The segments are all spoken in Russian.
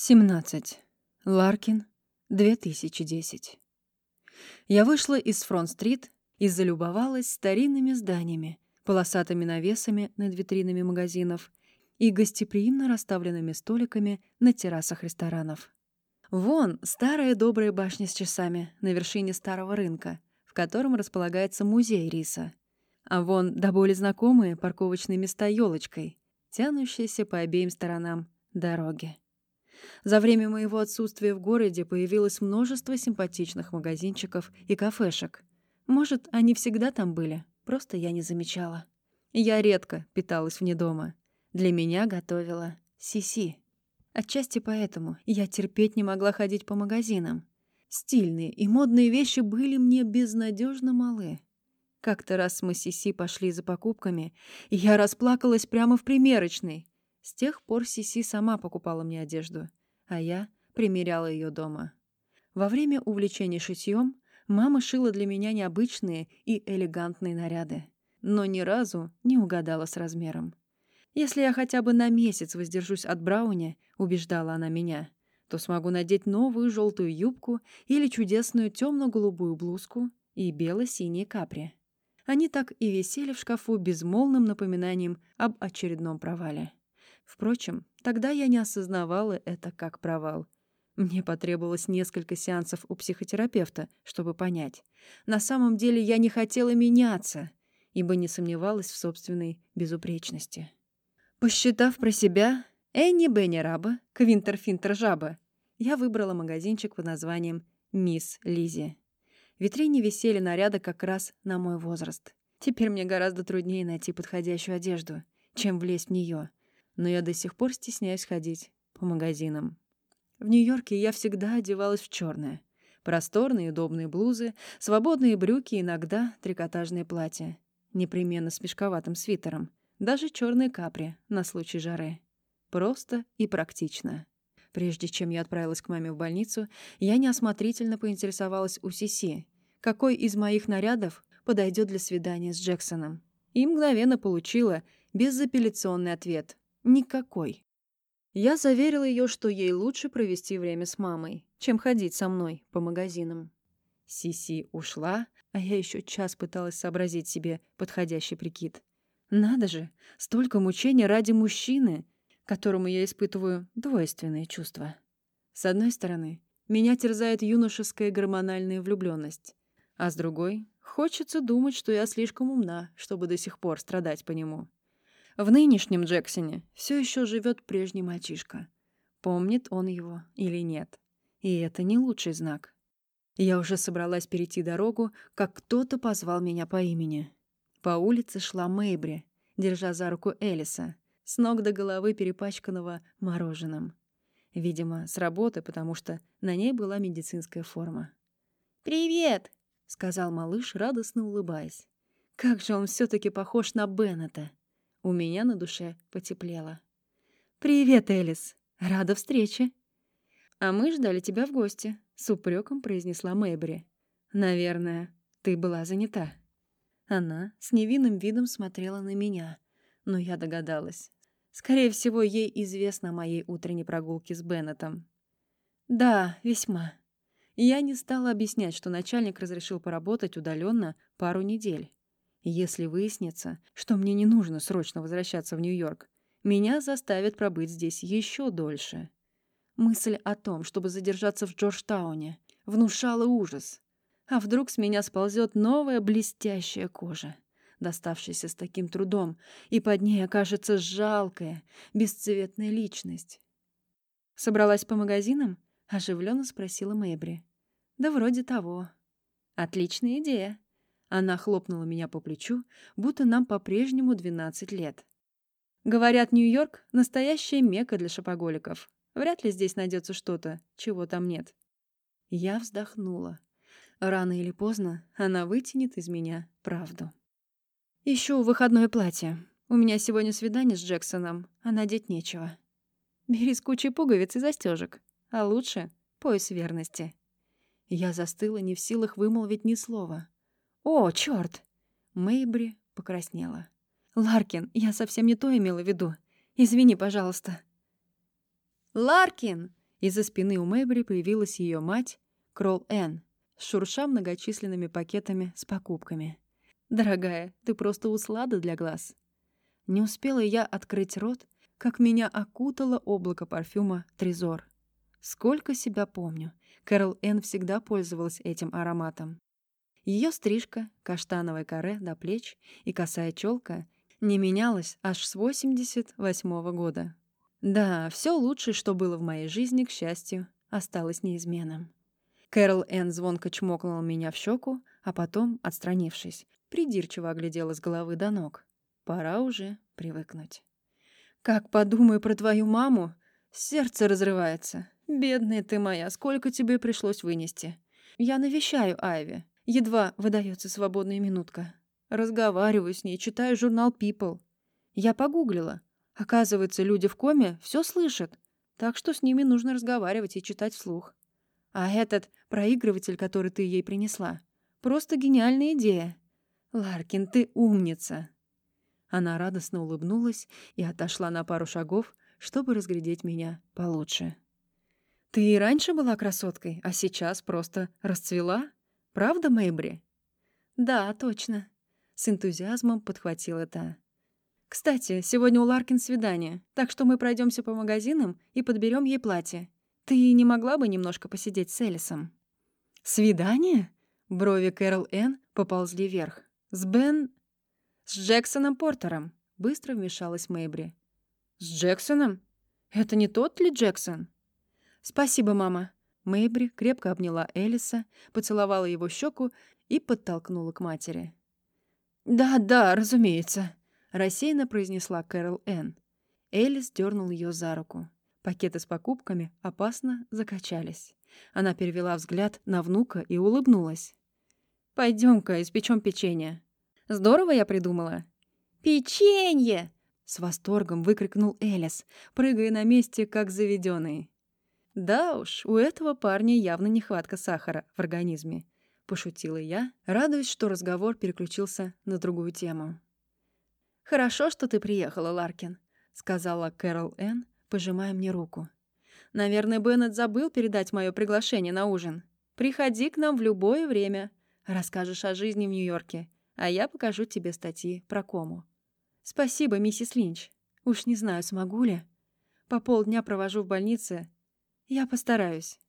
17. Ларкин, 2010. Я вышла из Фронт-стрит и залюбовалась старинными зданиями, полосатыми навесами над витринами магазинов и гостеприимно расставленными столиками на террасах ресторанов. Вон старая добрая башня с часами на вершине старого рынка, в котором располагается музей риса. А вон до боли знакомые парковочные места елочкой, тянущиеся по обеим сторонам дороги. За время моего отсутствия в городе появилось множество симпатичных магазинчиков и кафешек. Может, они всегда там были, просто я не замечала. Я редко питалась вне дома. Для меня готовила Сиси. Отчасти поэтому я терпеть не могла ходить по магазинам. Стильные и модные вещи были мне безнадежно малы. Как-то раз мы с Сиси пошли за покупками, и я расплакалась прямо в примерочной. С тех пор Сиси сама покупала мне одежду, а я примеряла ее дома. Во время увлечения шитьем мама шила для меня необычные и элегантные наряды, но ни разу не угадала с размером. Если я хотя бы на месяц воздержусь от брауни, убеждала она меня, то смогу надеть новую желтую юбку или чудесную темно-голубую блузку и бело-синие капри. Они так и висели в шкафу безмолвным напоминанием об очередном провале. Впрочем, тогда я не осознавала это как провал. Мне потребовалось несколько сеансов у психотерапевта, чтобы понять. На самом деле я не хотела меняться, ибо не сомневалась в собственной безупречности. Посчитав про себя Энни Бенни Раба, Квинтер Финтер Жаба, я выбрала магазинчик под названием «Мисс Лизи». В витрине висели наряды как раз на мой возраст. Теперь мне гораздо труднее найти подходящую одежду, чем влезть в нее но я до сих пор стесняюсь ходить по магазинам. В Нью-Йорке я всегда одевалась в черное. Просторные удобные блузы, свободные брюки, иногда трикотажные платья. Непременно с мешковатым свитером. Даже черные капри на случай жары. Просто и практично. Прежде чем я отправилась к маме в больницу, я неосмотрительно поинтересовалась у Сиси, какой из моих нарядов подойдет для свидания с Джексоном. И мгновенно получила безапелляционный ответ. Никакой. Я заверила ее, что ей лучше провести время с мамой, чем ходить со мной по магазинам. Сиси ушла, а я еще час пыталась сообразить себе подходящий прикид. Надо же, столько мучений ради мужчины, которому я испытываю двойственные чувства. С одной стороны, меня терзает юношеская гормональная влюбленность, а с другой, хочется думать, что я слишком умна, чтобы до сих пор страдать по нему. В нынешнем Джексоне все еще живет прежний мальчишка. Помнит он его или нет. И это не лучший знак. Я уже собралась перейти дорогу, как кто-то позвал меня по имени. По улице шла Мэйбри, держа за руку Элиса, с ног до головы перепачканного мороженым. Видимо, с работы, потому что на ней была медицинская форма. «Привет!» — сказал малыш, радостно улыбаясь. «Как же он все таки похож на Беннета!» У меня на душе потеплело. «Привет, Элис! Рада встрече!» «А мы ждали тебя в гости», — с упреком произнесла Мэйбри. «Наверное, ты была занята». Она с невинным видом смотрела на меня, но я догадалась. Скорее всего, ей известно о моей утренней прогулке с Беннетом. «Да, весьма». Я не стала объяснять, что начальник разрешил поработать удаленно пару недель. Если выяснится, что мне не нужно срочно возвращаться в Нью-Йорк, меня заставят пробыть здесь еще дольше. Мысль о том, чтобы задержаться в Джорджтауне, внушала ужас. А вдруг с меня сползет новая блестящая кожа, доставшаяся с таким трудом, и под ней окажется жалкая, бесцветная личность? «Собралась по магазинам?» — оживленно спросила Мэйбри. «Да вроде того». «Отличная идея», она хлопнула меня по плечу, будто нам по-прежнему 12 лет. Говорят, Нью-Йорк — настоящая мекка для шопоголиков. Вряд ли здесь найдется что-то, чего там нет. Я вздохнула. Рано или поздно она вытянет из меня правду. Ищу выходное платье. У меня сегодня свидание с Джексоном, а надеть нечего. Бери с кучей пуговиц и застежек, а лучше — пояс верности. Я застыла, не в силах вымолвить ни слова. «О, черт! Мэйбри покраснела. «Ларкин, я совсем не то имела в виду. Извини, пожалуйста». «Ларкин!» Из-за спины у Мэйбри появилась ее мать, Кролл Энн, шурша многочисленными пакетами с покупками. «Дорогая, ты просто услада для глаз». Не успела я открыть рот, как меня окутало облако парфюма «Трезор». Сколько себя помню, Кэрол Энн всегда пользовалась этим ароматом. Ее стрижка, каштановое каре до плеч и косая челка не менялась аж с 88 -го года. Да, все лучшее, что было в моей жизни, к счастью, осталось неизменным. Кэрол Энн звонко чмокнула меня в щеку, а потом, отстранившись, придирчиво оглядела с головы до ног. Пора уже привыкнуть. «Как подумаю про твою маму, сердце разрывается. Бедная ты моя, сколько тебе пришлось вынести. Я навещаю Айви. Едва выдается свободная минутка. Разговариваю с ней, читаю журнал People. Я погуглила. Оказывается, люди в коме все слышат, так что с ними нужно разговаривать и читать вслух. А этот проигрыватель, который ты ей принесла, просто гениальная идея. Ларкин, ты умница. Она радостно улыбнулась и отошла на пару шагов, чтобы разглядеть меня получше. Ты и раньше была красоткой, а сейчас просто расцвела? Правда, Мэйбри? Да, точно. С энтузиазмом подхватила та. Кстати, сегодня у Ларкин свидание, так что мы пройдемся по магазинам и подберем ей платье. Ты не могла бы немножко посидеть с Элисом?» «Свидание?» Брови Кэрол Энн поползли вверх. «С Бен...» «С Джексоном Портером», — быстро вмешалась Мэйбри. «С Джексоном? Это не тот ли Джексон?» «Спасибо, мама». Мэйбри крепко обняла Элиса, поцеловала его щеку и подтолкнула к матери. «Да, да, разумеется», — рассеянно произнесла Кэрол Энн. Элис дернул ее за руку. Пакеты с покупками опасно закачались. Она перевела взгляд на внука и улыбнулась. «Пойдем-ка, испечем печенье». «Здорово я придумала». «Печенье!» — с восторгом выкрикнул Элис, прыгая на месте, как заведенный. «Да уж, у этого парня явно нехватка сахара в организме», — пошутила я, радуясь, что разговор переключился на другую тему. «Хорошо, что ты приехала, Ларкин», — сказала Кэрол Энн, пожимая мне руку. «Наверное, Беннет забыл передать мое приглашение на ужин. Приходи к нам в любое время. Расскажешь о жизни в Нью-Йорке, а я покажу тебе статьи про кому». «Спасибо, миссис Линч. Уж не знаю, смогу ли. По полдня провожу в больнице. Я постараюсь».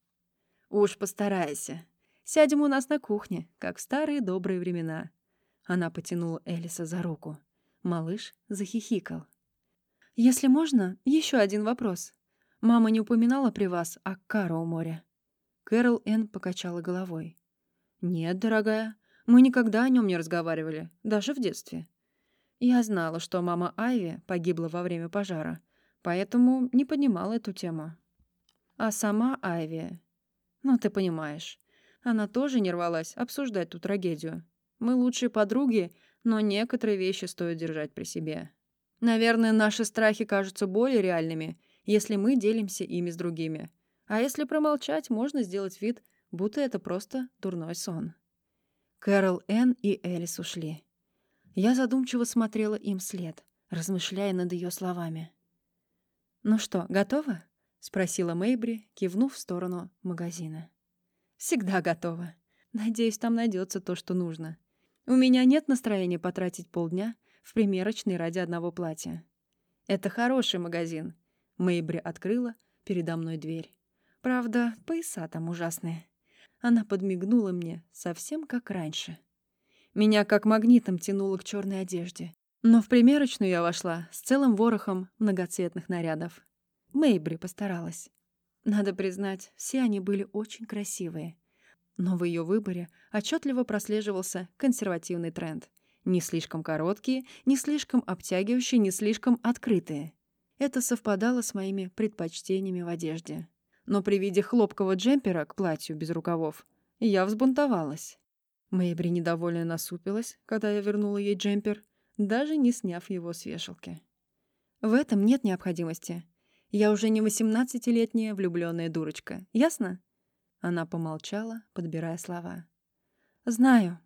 «Уж постарайся. Сядем у нас на кухне, как в старые добрые времена». Она потянула Элиса за руку. Малыш захихикал. «Если можно, еще один вопрос. Мама не упоминала при вас о Каро у моря?» Кэрол Энн покачала головой. «Нет, дорогая, мы никогда о нем не разговаривали, даже в детстве. Я знала, что мама Айви погибла во время пожара, поэтому не поднимала эту тему. А сама Айви... Ну, ты понимаешь, она тоже не рвалась обсуждать ту трагедию. Мы лучшие подруги, но некоторые вещи стоит держать при себе. Наверное, наши страхи кажутся более реальными, если мы делимся ими с другими. А если промолчать, можно сделать вид, будто это просто дурной сон. Кэрол, Энн и Элис ушли. Я задумчиво смотрела им вслед, размышляя над ее словами. «Ну что, готова?» — спросила Мэйбри, кивнув в сторону магазина. «Всегда готова. Надеюсь, там найдется то, что нужно. У меня нет настроения потратить полдня — в примерочной ради одного платья. «Это хороший магазин». Мэйбри открыла передо мной дверь. Правда, пояса там ужасные. Она подмигнула мне, совсем как раньше. Меня как магнитом тянуло к черной одежде. Но в примерочную я вошла с целым ворохом многоцветных нарядов. Мэйбри постаралась. Надо признать, все они были очень красивые. Но в ее выборе отчетливо прослеживался консервативный тренд. Не слишком короткие, не слишком обтягивающие, не слишком открытые. Это совпадало с моими предпочтениями в одежде. Но при виде хлопкового джемпера к платью без рукавов я взбунтовалась. Мэйбри недовольно насупилась, когда я вернула ей джемпер, даже не сняв его с вешалки. В этом нет необходимости. Я уже не восемнадцатилетняя влюбленная дурочка. Ясно? Она помолчала, подбирая слова. Знаю,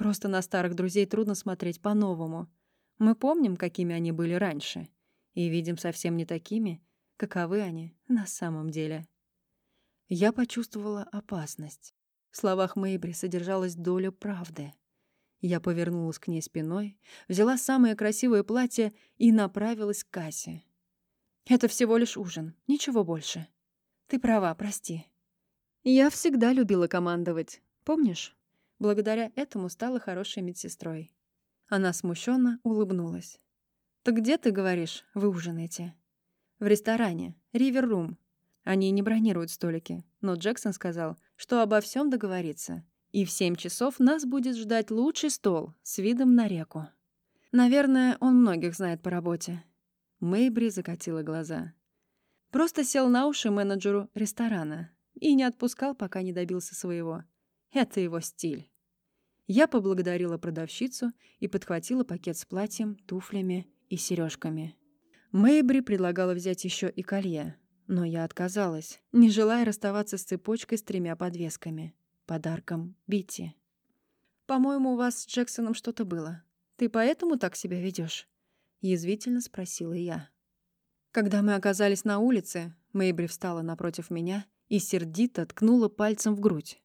Просто на старых друзей трудно смотреть по-новому. Мы помним, какими они были раньше, и видим совсем не такими, каковы они на самом деле. Я почувствовала опасность. В словах Мэйбри содержалась доля правды. Я повернулась к ней спиной, взяла самое красивое платье и направилась к кассе. «Это всего лишь ужин, ничего больше. Ты права, прости. Я всегда любила командовать, помнишь? Благодаря этому стала хорошей медсестрой». Она смущенно улыбнулась. «Так где, ты говоришь, вы ужинаете?» «В ресторане. Ривер Рум. Они не бронируют столики, но Джексон сказал, что обо всем договорится. И в семь часов нас будет ждать лучший стол с видом на реку. Наверное, он многих знает по работе. Мэйбри закатила глаза. Просто сел на уши менеджеру ресторана и не отпускал, пока не добился своего. Это его стиль. Я поблагодарила продавщицу и подхватила пакет с платьем, туфлями и сережками. Мэйбри предлагала взять еще и колье, но я отказалась, не желая расставаться с цепочкой с тремя подвесками. Подарком Бити. «По-моему, у вас с Джексоном что-то было. Ты поэтому так себя ведешь? Язвительно спросила я. Когда мы оказались на улице, Мэйбри встала напротив меня и сердито ткнула пальцем в грудь.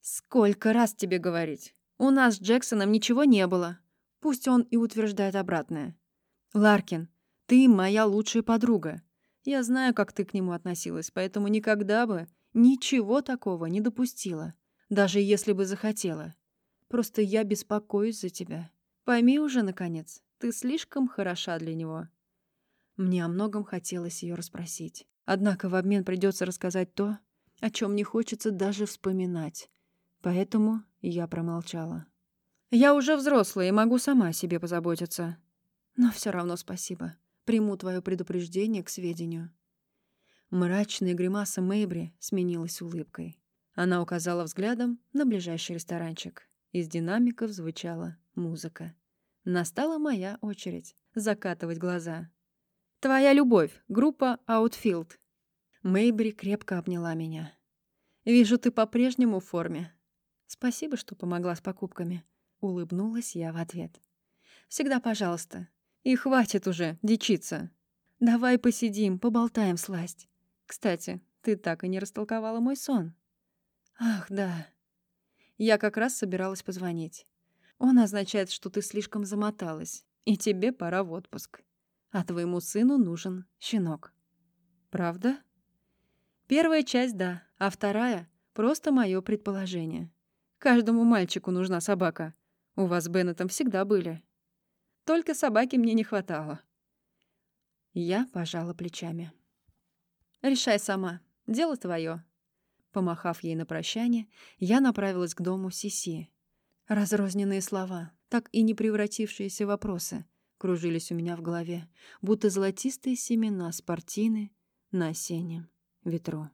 «Сколько раз тебе говорить? У нас с Джексоном ничего не было. Пусть он и утверждает обратное. Ларкин, ты моя лучшая подруга. Я знаю, как ты к нему относилась, поэтому никогда бы ничего такого не допустила, даже если бы захотела. Просто я беспокоюсь за тебя. Пойми уже, наконец, ты слишком хороша для него». Мне о многом хотелось ее расспросить. Однако в обмен придется рассказать то, о чем не хочется даже вспоминать. Поэтому я промолчала. «Я уже взрослая и могу сама о себе позаботиться. Но все равно спасибо. Приму твое предупреждение к сведению». Мрачная гримаса Мэйбри сменилась улыбкой. Она указала взглядом на ближайший ресторанчик. Из динамиков звучала музыка. Настала моя очередь закатывать глаза. «Твоя любовь. Группа Outfield». Мэйбри крепко обняла меня. «Вижу, ты по-прежнему в форме». «Спасибо, что помогла с покупками», — улыбнулась я в ответ. «Всегда пожалуйста. И хватит уже дичиться. Давай посидим, поболтаем сласть. Кстати, ты так и не растолковала мой сон. Ах, да. Я как раз собиралась позвонить. Он означает, что ты слишком замоталась, и тебе пора в отпуск. А твоему сыну нужен щенок. Правда? Первая часть — да, а вторая — просто мое предположение. Каждому мальчику нужна собака. У вас с Беннетом всегда были. Только собаки мне не хватало. Я пожала плечами. «Решай сама. Дело твое». Помахав ей на прощание, я направилась к дому Сиси. Разрозненные слова, так и не превратившиеся вопросы, кружились у меня в голове, будто золотистые семена спортины на осеннем ветру.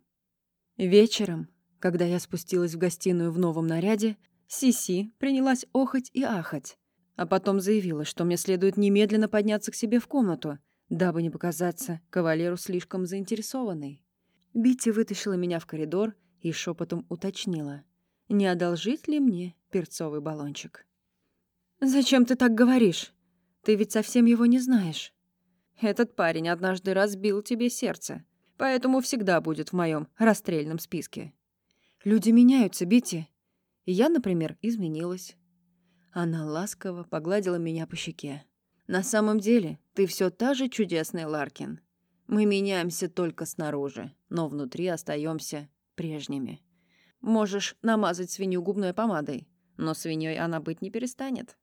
Вечером, когда я спустилась в гостиную в новом наряде, Сиси принялась охать и ахать, а потом заявила, что мне следует немедленно подняться к себе в комнату, дабы не показаться кавалеру слишком заинтересованной. Битти вытащила меня в коридор и шепотом уточнила, не одолжить ли мне перцовый баллончик. «Зачем ты так говоришь? Ты ведь совсем его не знаешь. Этот парень однажды разбил тебе сердце, поэтому всегда будет в моем расстрельном списке. Люди меняются, Битти. Я, например, изменилась. Она ласково погладила меня по щеке. «На самом деле, ты все та же чудесная, Ларкин. Мы меняемся только снаружи, но внутри остаемся прежними. Можешь намазать свинью губной помадой, но свиньей она быть не перестанет».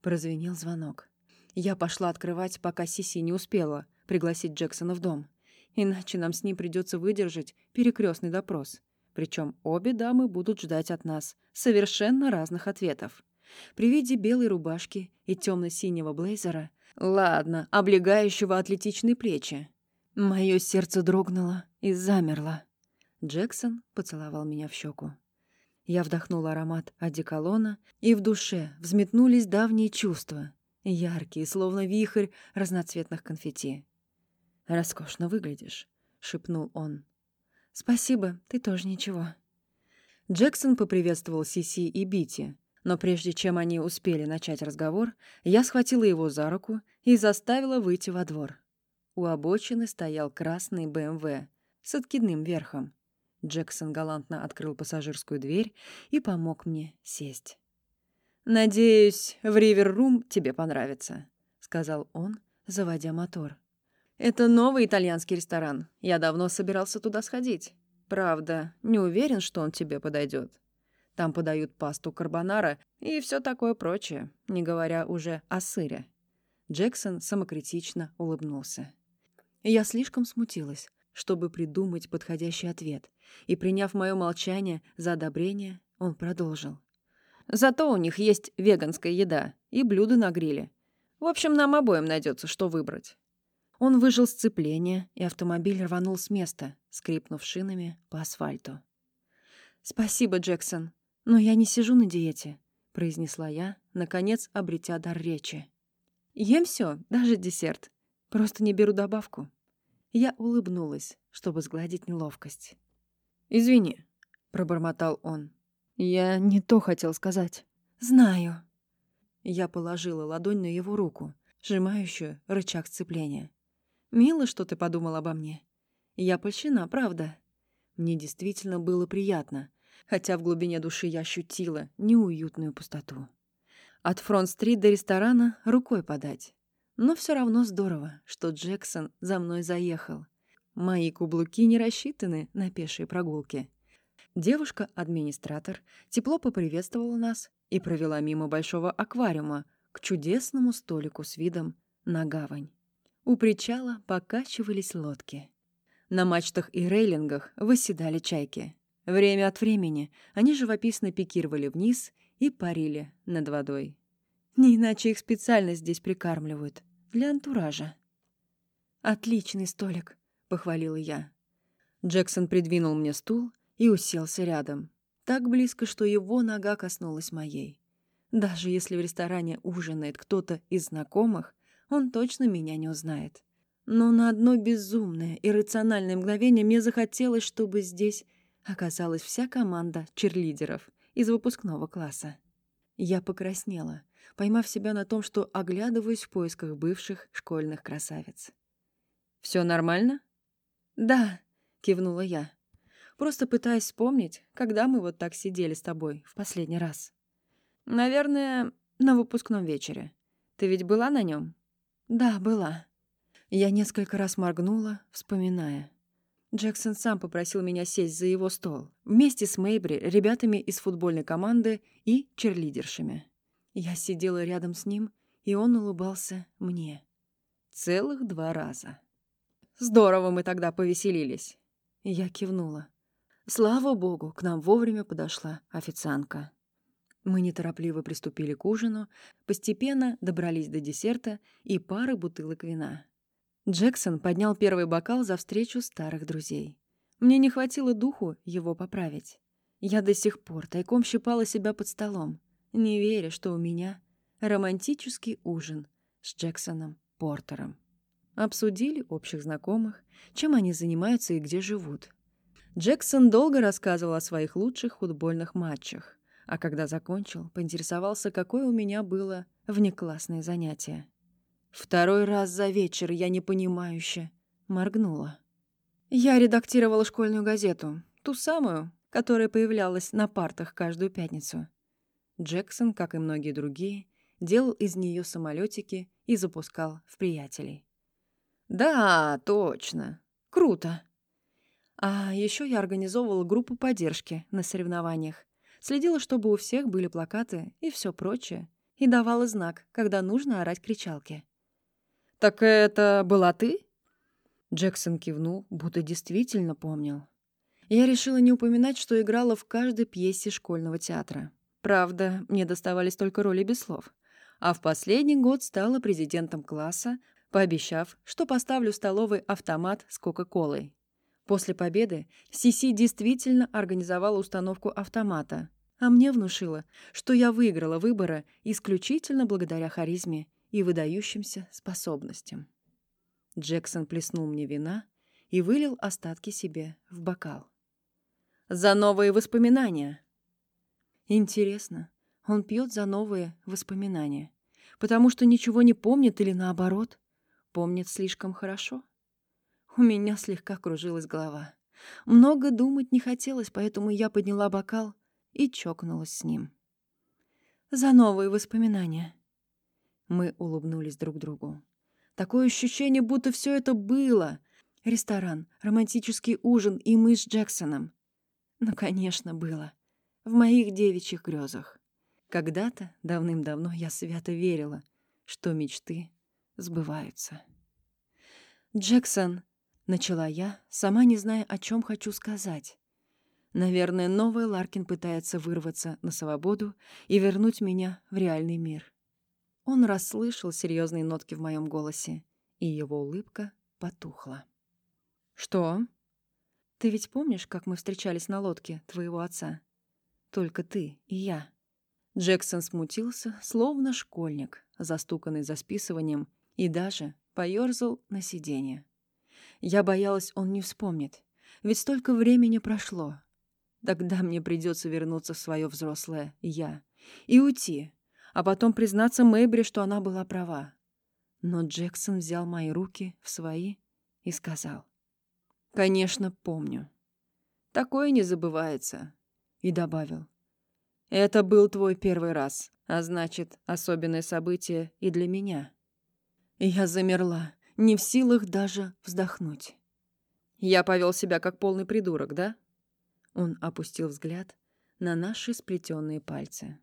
Прозвенел звонок. Я пошла открывать, пока Сиси не успела пригласить Джексона в дом. Иначе нам с ним придется выдержать перекрестный допрос. Причем обе дамы будут ждать от нас совершенно разных ответов. При виде белой рубашки и темно-синего блейзера, ладно, облегающего атлетичные плечи, мое сердце дрогнуло и замерло. Джексон поцеловал меня в щеку. Я вдохнула аромат одеколона, и в душе взметнулись давние чувства, яркие, словно вихрь разноцветных конфетти. «Роскошно выглядишь», — шепнул он. «Спасибо, ты тоже ничего». Джексон поприветствовал Сиси и Бити, но прежде чем они успели начать разговор, я схватила его за руку и заставила выйти во двор. У обочины стоял красный БМВ с откидным верхом. Джексон галантно открыл пассажирскую дверь и помог мне сесть. «Надеюсь, в Ривер-Рум тебе понравится», — сказал он, заводя мотор. «Это новый итальянский ресторан. Я давно собирался туда сходить. Правда, не уверен, что он тебе подойдет. Там подают пасту карбонара и все такое прочее, не говоря уже о сыре». Джексон самокритично улыбнулся. Я слишком смутилась, чтобы придумать подходящий ответ, и, приняв мое молчание за одобрение, он продолжил. «Зато у них есть веганская еда и блюда на гриле. В общем, нам обоим найдется, что выбрать». Он выжил сцепление, и автомобиль рванул с места, скрипнув шинами по асфальту. «Спасибо, Джексон, но я не сижу на диете», — произнесла я, наконец обретя дар речи. «Ем все, даже десерт. Просто не беру добавку». Я улыбнулась, чтобы сгладить неловкость. «Извини», — пробормотал он. «Я не то хотел сказать». «Знаю». Я положила ладонь на его руку, сжимающую рычаг сцепления. «Мило, что ты подумал обо мне. Я польщена, правда. Мне действительно было приятно, хотя в глубине души я ощутила неуютную пустоту. От Фронт-стрит до ресторана рукой подать. Но все равно здорово, что Джексон за мной заехал. Мои каблуки не рассчитаны на пешие прогулки. Девушка-администратор тепло поприветствовала нас и провела мимо большого аквариума к чудесному столику с видом на гавань. У причала покачивались лодки. На мачтах и рейлингах выседали чайки. Время от времени они живописно пикировали вниз и парили над водой. Не иначе их специально здесь прикармливают. Для антуража. «Отличный столик», — похвалила я. Джексон придвинул мне стул и уселся рядом. Так близко, что его нога коснулась моей. Даже если в ресторане ужинает кто-то из знакомых, он точно меня не узнает. Но на одно безумное, иррациональное мгновение мне захотелось, чтобы здесь оказалась вся команда черлидеров из выпускного класса. Я покраснела, поймав себя на том, что оглядываюсь в поисках бывших школьных красавиц. «Все нормально?» «Да», — кивнула я. «Просто пытаясь вспомнить, когда мы вот так сидели с тобой в последний раз». «Наверное, на выпускном вечере. Ты ведь была на нем? «Да, была». Я несколько раз моргнула, вспоминая. Джексон сам попросил меня сесть за его стол, вместе с Мейбри, ребятами из футбольной команды и черлидершами. Я сидела рядом с ним, и он улыбался мне. Целых два раза. Здорово мы тогда повеселились. Я кивнула. Слава богу, к нам вовремя подошла официантка. Мы неторопливо приступили к ужину, постепенно добрались до десерта и пары бутылок вина. Джексон поднял первый бокал за встречу старых друзей. Мне не хватило духу его поправить. Я до сих пор тайком щипала себя под столом не веря, что у меня романтический ужин с Джексоном Портером. Обсудили общих знакомых, чем они занимаются и где живут. Джексон долго рассказывал о своих лучших футбольных матчах, а когда закончил, поинтересовался, какое у меня было внеклассное занятие. Второй раз за вечер я непонимающе моргнула. Я редактировала школьную газету, ту самую, которая появлялась на партах каждую пятницу. Джексон, как и многие другие, делал из нее самолетики и запускал в приятелей. «Да, точно. Круто!» А еще я организовывала группу поддержки на соревнованиях, следила, чтобы у всех были плакаты и все прочее, и давала знак, когда нужно орать кричалки. «Так это была ты?» Джексон кивнул, будто действительно помнил. Я решила не упоминать, что играла в каждой пьесе школьного театра. Правда, мне доставались только роли без слов. А в последний год стала президентом класса, пообещав, что поставлю в столовой автомат с Кока-Колой. После победы Сиси действительно организовала установку автомата, а мне внушила, что я выиграла выборы исключительно благодаря харизме и выдающимся способностям. Джексон плеснул мне вина и вылил остатки себе в бокал. «За новые воспоминания!» Интересно, он пьет за новые воспоминания, потому что ничего не помнит или наоборот, помнит слишком хорошо? У меня слегка кружилась голова. Много думать не хотелось, поэтому я подняла бокал и чокнулась с ним. «За новые воспоминания». Мы улыбнулись друг другу. Такое ощущение, будто все это было. Ресторан, романтический ужин и мы с Джексоном. Ну, конечно, было. В моих девичьих грезах. Когда-то, давным-давно, я свято верила, что мечты сбываются. «Джексон», — начала я, сама не зная, о чем хочу сказать. Наверное, новый Ларкин пытается вырваться на свободу и вернуть меня в реальный мир. Он расслышал серьезные нотки в моем голосе, и его улыбка потухла. «Что?» «Ты ведь помнишь, как мы встречались на лодке твоего отца? Только ты и я». Джексон смутился, словно школьник, застуканный за списыванием, и даже поёрзал на сиденье. Я боялась, он не вспомнит, ведь столько времени прошло. Тогда мне придется вернуться в свое взрослое «я» и уйти, а потом признаться Мэйбри, что она была права. Но Джексон взял мои руки в свои и сказал. «Конечно, помню. Такое не забывается». И добавил. Это был твой первый раз, а значит, особенное событие и для меня. Я замерла, не в силах даже вздохнуть. Я повел себя как полный придурок, да? Он опустил взгляд на наши сплетенные пальцы.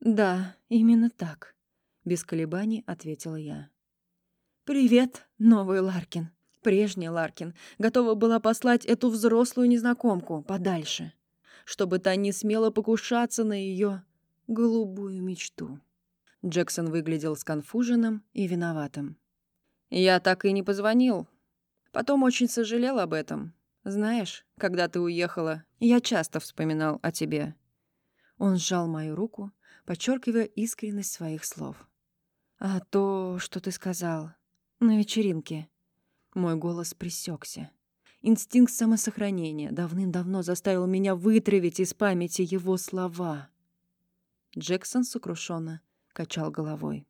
Да, именно так, без колебаний ответила я. Привет, новый Ларкин. Прежний Ларкин готова была послать эту взрослую незнакомку подальше чтобы та не смела покушаться на ее голубую мечту. Джексон выглядел сконфуженным и виноватым. «Я так и не позвонил. Потом очень сожалел об этом. Знаешь, когда ты уехала, я часто вспоминал о тебе». Он сжал мою руку, подчеркивая искренность своих слов. «А то, что ты сказал на вечеринке...» Мой голос присекся. Инстинкт самосохранения давным-давно заставил меня вытравить из памяти его слова. Джексон сокрушенно качал головой.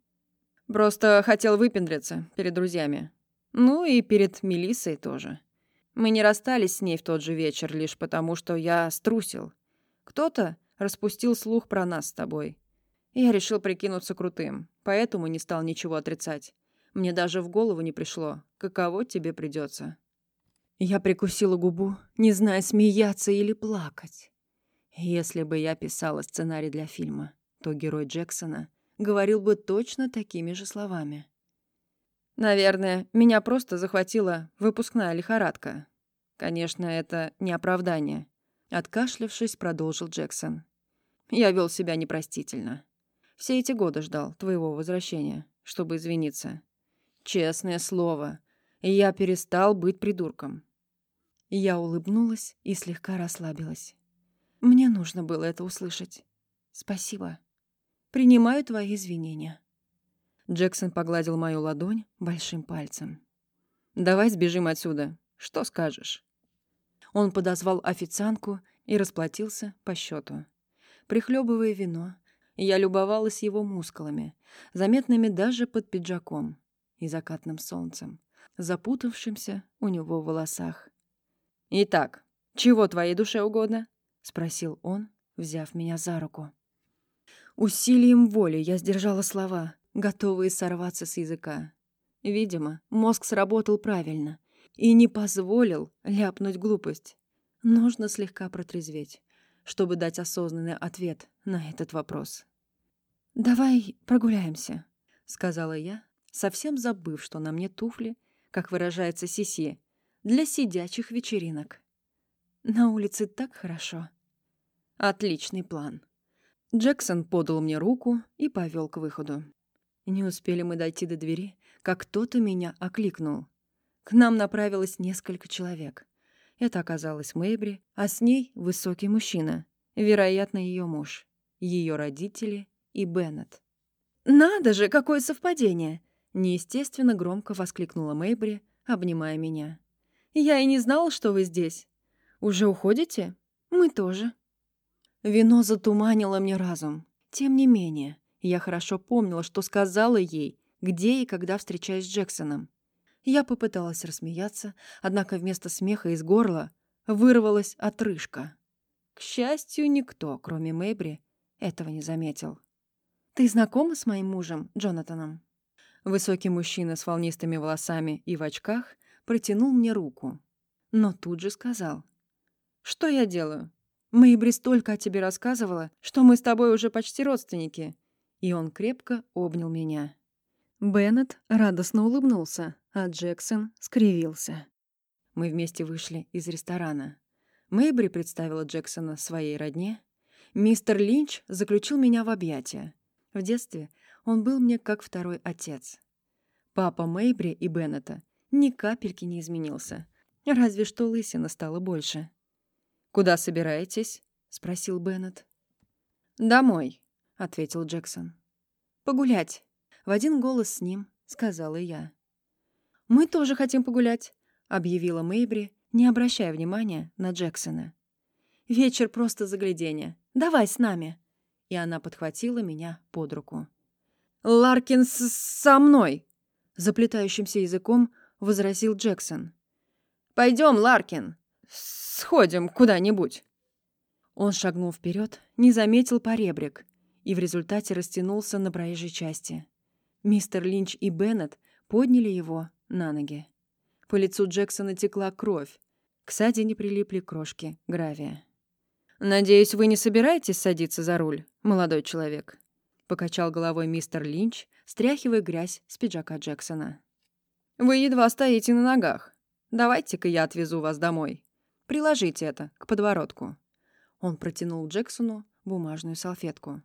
«Просто хотел выпендриться перед друзьями. Ну и перед Мелиссой тоже. Мы не расстались с ней в тот же вечер лишь потому, что я струсил. Кто-то распустил слух про нас с тобой. Я решил прикинуться крутым, поэтому не стал ничего отрицать. Мне даже в голову не пришло, каково тебе придется. Я прикусила губу, не зная, смеяться или плакать. Если бы я писала сценарий для фильма, то герой Джексона говорил бы точно такими же словами. Наверное, меня просто захватила выпускная лихорадка. Конечно, это не оправдание. Откашлявшись, продолжил Джексон. Я вел себя непростительно. Все эти годы ждал твоего возвращения, чтобы извиниться. Честное слово, я перестал быть придурком. Я улыбнулась и слегка расслабилась. Мне нужно было это услышать. Спасибо. Принимаю твои извинения. Джексон погладил мою ладонь большим пальцем. «Давай сбежим отсюда. Что скажешь?» Он подозвал официантку и расплатился по счету. Прихлебывая вино, я любовалась его мускулами, заметными даже под пиджаком и закатным солнцем, запутавшимся у него в волосах. «Итак, чего твоей душе угодно?» — спросил он, взяв меня за руку. Усилием воли я сдержала слова, готовые сорваться с языка. Видимо, мозг сработал правильно и не позволил ляпнуть глупость. Нужно слегка протрезветь, чтобы дать осознанный ответ на этот вопрос. «Давай прогуляемся», — сказала я, совсем забыв, что на мне туфли, как выражается Сиси, для сидячих вечеринок. На улице так хорошо. Отличный план. Джексон подал мне руку и повел к выходу. Не успели мы дойти до двери, как кто-то меня окликнул. К нам направилось несколько человек. Это оказалась Мэйбри, а с ней высокий мужчина, вероятно, ее муж, ее родители и Беннет. «Надо же, какое совпадение!» Неестественно громко воскликнула Мэйбри, обнимая меня. Я и не знала, что вы здесь. Уже уходите? Мы тоже. Вино затуманило мне разум. Тем не менее, я хорошо помнила, что сказала ей, где и когда встречаюсь с Джексоном. Я попыталась рассмеяться, однако вместо смеха из горла вырвалась отрыжка. К счастью, никто, кроме Мэйбри, этого не заметил. «Ты знакома с моим мужем, Джонатаном?» Высокий мужчина с волнистыми волосами и в очках протянул мне руку, но тут же сказал. «Что я делаю? Мэйбри столько о тебе рассказывала, что мы с тобой уже почти родственники». И он крепко обнял меня. Беннет радостно улыбнулся, а Джексон скривился. Мы вместе вышли из ресторана. Мэйбри представила Джексона своей родне. Мистер Линч заключил меня в объятия. В детстве он был мне как второй отец. Папа Мэйбри и Беннета ни капельки не изменился. Разве что лысина стала больше. «Куда собираетесь?» — спросил Беннет. «Домой», — ответил Джексон. «Погулять». В один голос с ним сказала я. «Мы тоже хотим погулять», — объявила Мэйбри, не обращая внимания на Джексона. «Вечер просто загляденье. Давай с нами!» И она подхватила меня под руку. «Ларкин со мной!» Заплетающимся языком возразил Джексон. «Пойдем, Ларкин! Сходим куда-нибудь!» Он шагнул вперед, не заметил поребрик и в результате растянулся на проезжей части. Мистер Линч и Беннет подняли его на ноги. По лицу Джексона текла кровь. К не прилипли крошки гравия. «Надеюсь, вы не собираетесь садиться за руль, молодой человек?» — покачал головой мистер Линч, стряхивая грязь с пиджака Джексона. «Вы едва стоите на ногах. Давайте-ка я отвезу вас домой. Приложите это к подворотку». Он протянул Джексону бумажную салфетку.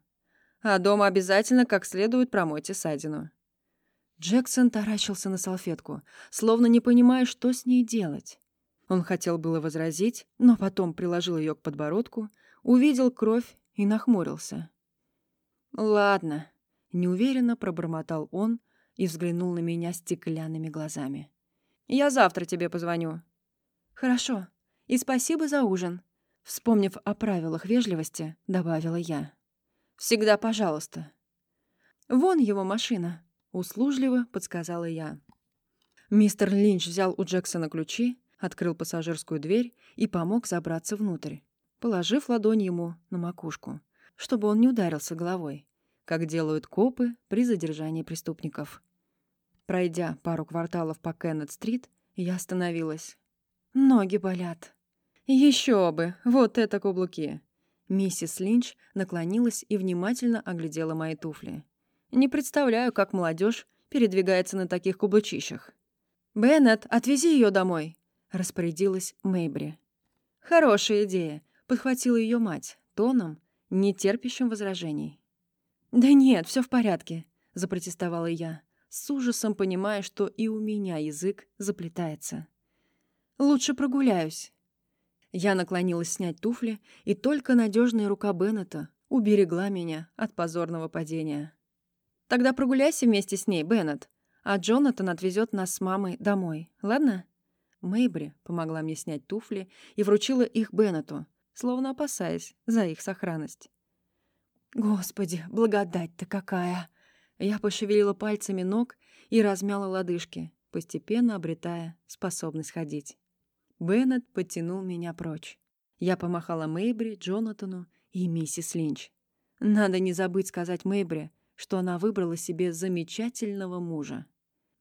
«А дома обязательно как следует промойте ссадину. Джексон таращился на салфетку, словно не понимая, что с ней делать. Он хотел было возразить, но потом приложил ее к подбородку, увидел кровь и нахмурился. «Ладно», — неуверенно пробормотал он и взглянул на меня стеклянными глазами. «Я завтра тебе позвоню». «Хорошо. И спасибо за ужин», — вспомнив о правилах вежливости, добавила я. «Всегда пожалуйста». «Вон его машина», Услужливо подсказала я. Мистер Линч взял у Джексона ключи, открыл пассажирскую дверь и помог забраться внутрь, положив ладонь ему на макушку, чтобы он не ударился головой, как делают копы при задержании преступников. Пройдя пару кварталов по Кеннет-стрит, я остановилась. Ноги болят. Еще бы, вот это каблуки. Миссис Линч наклонилась и внимательно оглядела мои туфли. Не представляю, как молодежь передвигается на таких каблучищах. «Беннет, отвези ее домой», — распорядилась Мэйбри. «Хорошая идея», — подхватила ее мать, тоном, не терпящим возражений. «Да нет, все в порядке», — запротестовала я, с ужасом понимая, что и у меня язык заплетается. «Лучше прогуляюсь». Я наклонилась снять туфли, и только надежная рука Беннета уберегла меня от позорного падения. Тогда прогуляйся вместе с ней, Беннет, а Джонатан отвезет нас с мамой домой, ладно?» Мэйбри помогла мне снять туфли и вручила их Беннету, словно опасаясь за их сохранность. «Господи, благодать-то какая!» Я пошевелила пальцами ног и размяла лодыжки, постепенно обретая способность ходить. Беннет подтянул меня прочь. Я помахала Мэйбри, Джонатану и миссис Линч. Надо не забыть сказать Мэйбри, что она выбрала себе замечательного мужа.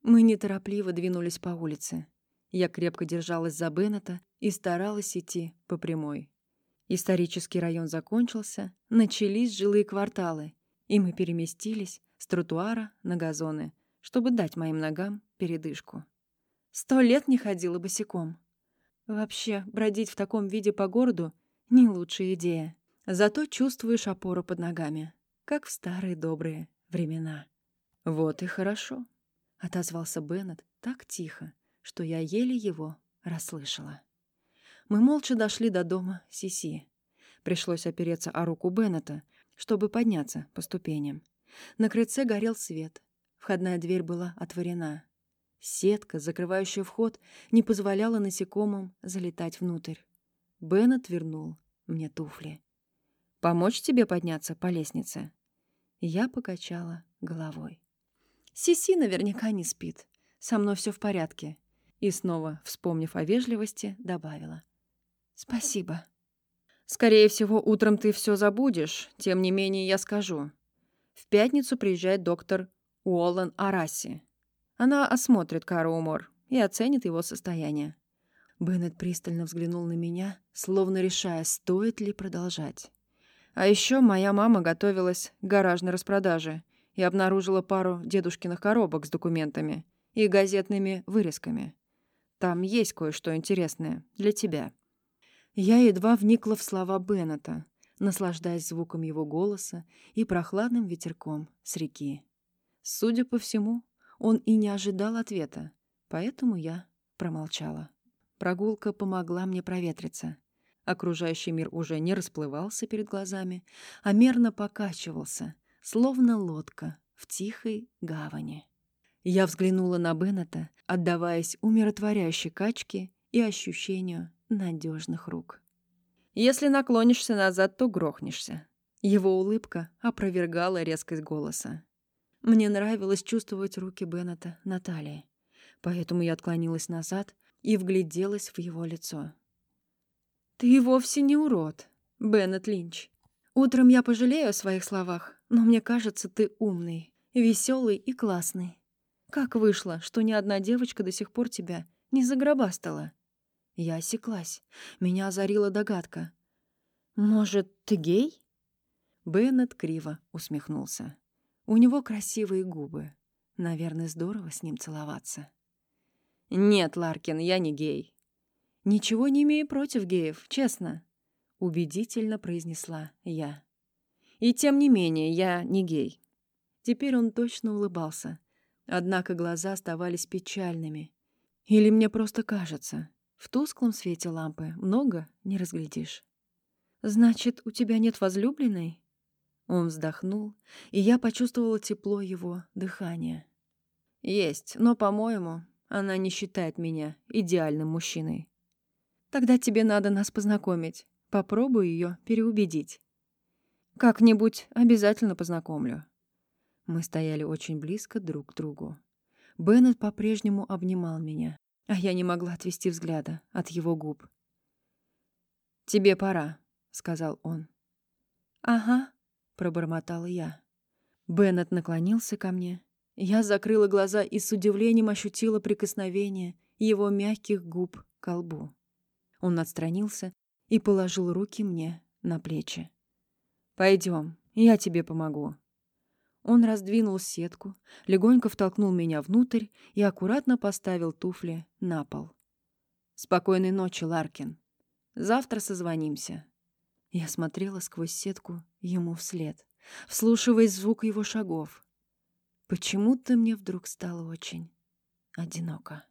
Мы неторопливо двинулись по улице. Я крепко держалась за Беннета и старалась идти по прямой. Исторический район закончился, начались жилые кварталы, и мы переместились с тротуара на газоны, чтобы дать моим ногам передышку. Сто лет не ходила босиком. Вообще, бродить в таком виде по городу — не лучшая идея. Зато чувствуешь опору под ногами как в старые добрые времена. «Вот и хорошо», — отозвался Беннет так тихо, что я еле его расслышала. Мы молча дошли до дома Сиси. Пришлось опереться о руку Беннета, чтобы подняться по ступеням. На крыльце горел свет. Входная дверь была отворена. Сетка, закрывающая вход, не позволяла насекомым залетать внутрь. Беннет вернул мне туфли. «Помочь тебе подняться по лестнице?» Я покачала головой. Сиси наверняка не спит. Со мной все в порядке. И снова, вспомнив о вежливости, добавила. Спасибо. Скорее всего, утром ты все забудешь, тем не менее я скажу. В пятницу приезжает доктор Уоллен Араси. Она осмотрит Кару Умор и оценит его состояние. Беннет пристально взглянул на меня, словно решая, стоит ли продолжать. А еще моя мама готовилась к гаражной распродаже и обнаружила пару дедушкиных коробок с документами и газетными вырезками. Там есть кое-что интересное для тебя. Я едва вникла в слова Беннета, наслаждаясь звуком его голоса и прохладным ветерком с реки. Судя по всему, он и не ожидал ответа, поэтому я промолчала. Прогулка помогла мне проветриться. Окружающий мир уже не расплывался перед глазами, а мерно покачивался, словно лодка в тихой гавани. Я взглянула на Беннета, отдаваясь умиротворяющей качке и ощущению надежных рук. Если наклонишься назад, то грохнешься. Его улыбка опровергала резкость голоса. Мне нравилось чувствовать руки Беннета на талии, поэтому я отклонилась назад и вгляделась в его лицо. «Ты вовсе не урод, Беннет Линч. Утром я пожалею о своих словах, но мне кажется, ты умный, веселый и классный. Как вышло, что ни одна девочка до сих пор тебя не загробастала?» Я осеклась. Меня озарила догадка. «Может, ты гей?» Беннет криво усмехнулся. У него красивые губы. Наверное, здорово с ним целоваться. «Нет, Ларкин, я не гей». «Ничего не имею против геев, честно», — убедительно произнесла я. «И тем не менее, я не гей». Теперь он точно улыбался, однако глаза оставались печальными. Или мне просто кажется, в тусклом свете лампы много не разглядишь. «Значит, у тебя нет возлюбленной?» Он вздохнул, и я почувствовала тепло его дыхания. «Есть, но, по-моему, она не считает меня идеальным мужчиной. Тогда тебе надо нас познакомить. Попробую ее переубедить. Как-нибудь обязательно познакомлю». Мы стояли очень близко друг к другу. Беннет по-прежнему обнимал меня, а я не могла отвести взгляда от его губ. «Тебе пора», — сказал он. «Ага», — пробормотала я. Беннет наклонился ко мне. Я закрыла глаза и с удивлением ощутила прикосновение его мягких губ к колбу. Он отстранился и положил руки мне на плечи. «Пойдем, я тебе помогу», он раздвинул сетку, легонько втолкнул меня внутрь и аккуратно поставил туфли на пол. «Спокойной ночи, Ларкин. Завтра созвонимся». Я смотрела сквозь сетку ему вслед, вслушиваясь звук его шагов. Почему-то мне вдруг стало очень одиноко.